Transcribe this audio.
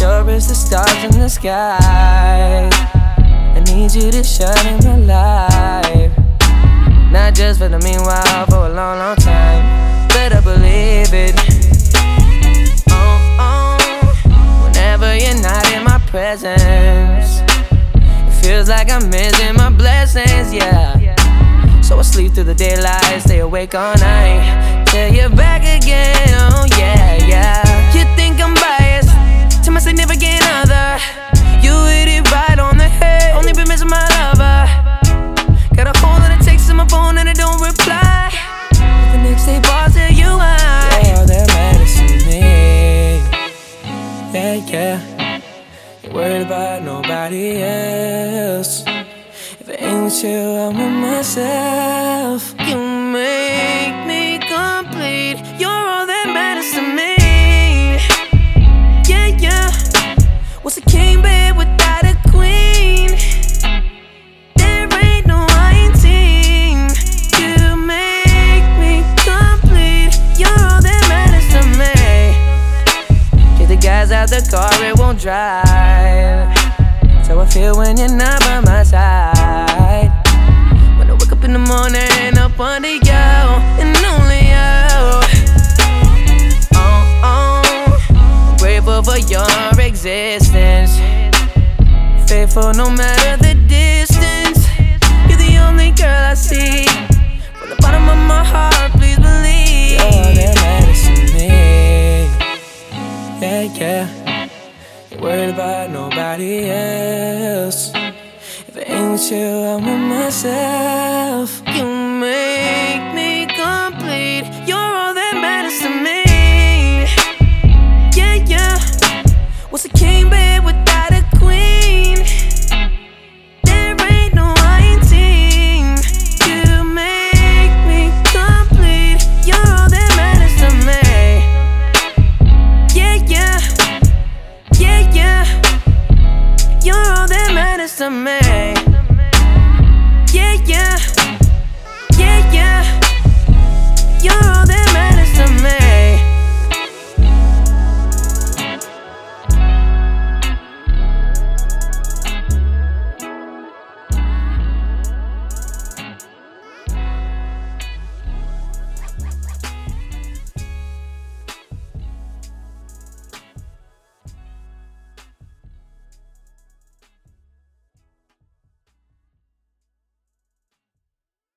sure as the stars in the sky. I need you to shine in my life. Not just for the meanwhile, for a long, long time. Better believe it. Oh, oh. Whenever you're not in my presence, it feels like I'm missing my blessings, yeah. So I sleep through the daylight, stay awake all night. Till you're back again, reply. The next day, boss, tell you why. You're that medicine me. Yeah, yeah. Ain't worried about nobody else. If it ain't with you, I'm with myself. Drive. So I feel when you're not by my side. When I wake up in the morning, up under you and only you. Uh-uh. Oh, oh. Grateful for your existence. Faithful no matter the distance. You're the only girl I see. From the bottom of my heart, please believe. You're that medicine me. Yeah, yeah. Worried about nobody else. If it ain't with you, I'm with myself. to me.